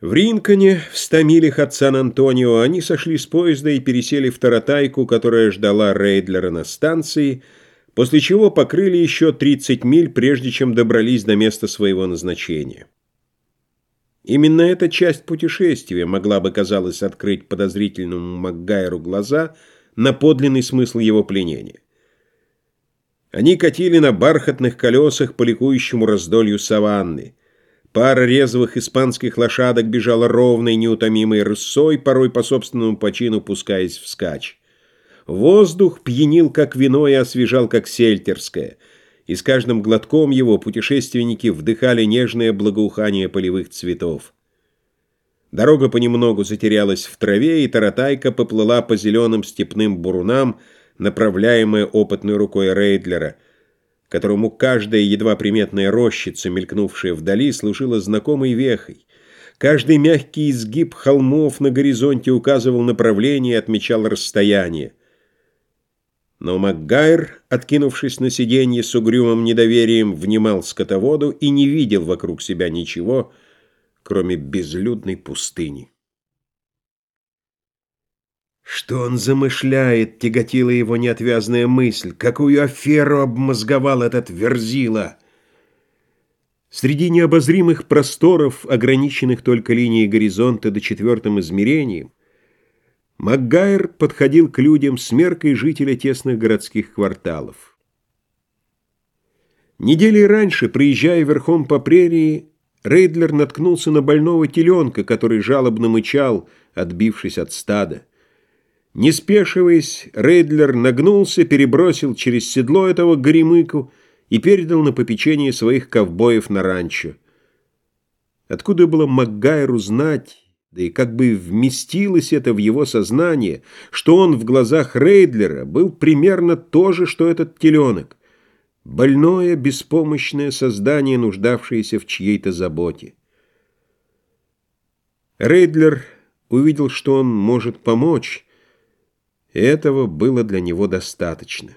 В Ринконе, в ста милях от Сан-Антонио, они сошли с поезда и пересели в Таратайку, которая ждала Рейдлера на станции, после чего покрыли еще 30 миль, прежде чем добрались до места своего назначения. Именно эта часть путешествия могла бы, казалось, открыть подозрительному Макгайру глаза на подлинный смысл его пленения. Они катили на бархатных колесах по ликующему раздолью саванны – Пара резвых испанских лошадок бежала ровной, неутомимой рысой, порой по собственному почину пускаясь вскачь. Воздух пьянил, как вино, и освежал, как сельтерское, и с каждым глотком его путешественники вдыхали нежное благоухание полевых цветов. Дорога понемногу затерялась в траве, и таратайка поплыла по зеленым степным бурунам, направляемая опытной рукой Рейдлера — которому каждая едва приметная рощица, мелькнувшая вдали, служила знакомой вехой. Каждый мягкий изгиб холмов на горизонте указывал направление и отмечал расстояние. Но Макгайр, откинувшись на сиденье с угрюмым недоверием, внимал скотоводу и не видел вокруг себя ничего, кроме безлюдной пустыни. Что он замышляет, тяготила его неотвязная мысль. Какую аферу обмозговал этот Верзила! Среди необозримых просторов, ограниченных только линией горизонта до четвертым измерением, Макгайр подходил к людям с меркой жителя тесных городских кварталов. Недели раньше, проезжая верхом по прерии, Рейдлер наткнулся на больного теленка, который жалобно мычал, отбившись от стада. Не спешиваясь, Рейдлер нагнулся, перебросил через седло этого горемыку и передал на попечение своих ковбоев на ранчо. Откуда было Макгайру знать, да и как бы вместилось это в его сознание, что он в глазах Рейдлера был примерно то же, что этот теленок, больное, беспомощное создание, нуждавшееся в чьей-то заботе. Рейдлер увидел, что он может помочь, этого было для него достаточно.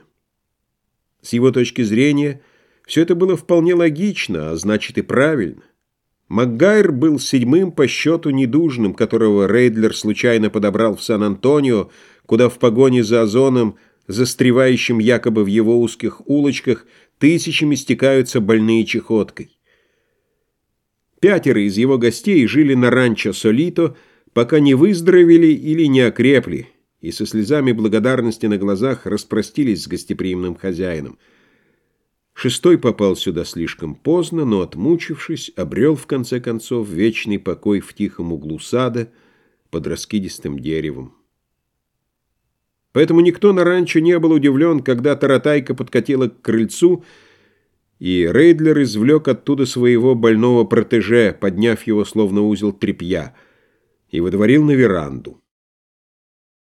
С его точки зрения, все это было вполне логично, а значит и правильно. Макгайр был седьмым по счету недужным, которого Рейдлер случайно подобрал в Сан-Антонио, куда в погоне за озоном, застревающим якобы в его узких улочках, тысячами стекаются больные чехоткой. Пятеро из его гостей жили на ранчо Солито, пока не выздоровели или не окрепли, и со слезами благодарности на глазах распростились с гостеприимным хозяином. Шестой попал сюда слишком поздно, но, отмучившись, обрел, в конце концов, вечный покой в тихом углу сада под раскидистым деревом. Поэтому никто на ранчо не был удивлен, когда таратайка подкатила к крыльцу, и Рейдлер извлек оттуда своего больного протеже, подняв его словно узел тряпья, и выдворил на веранду.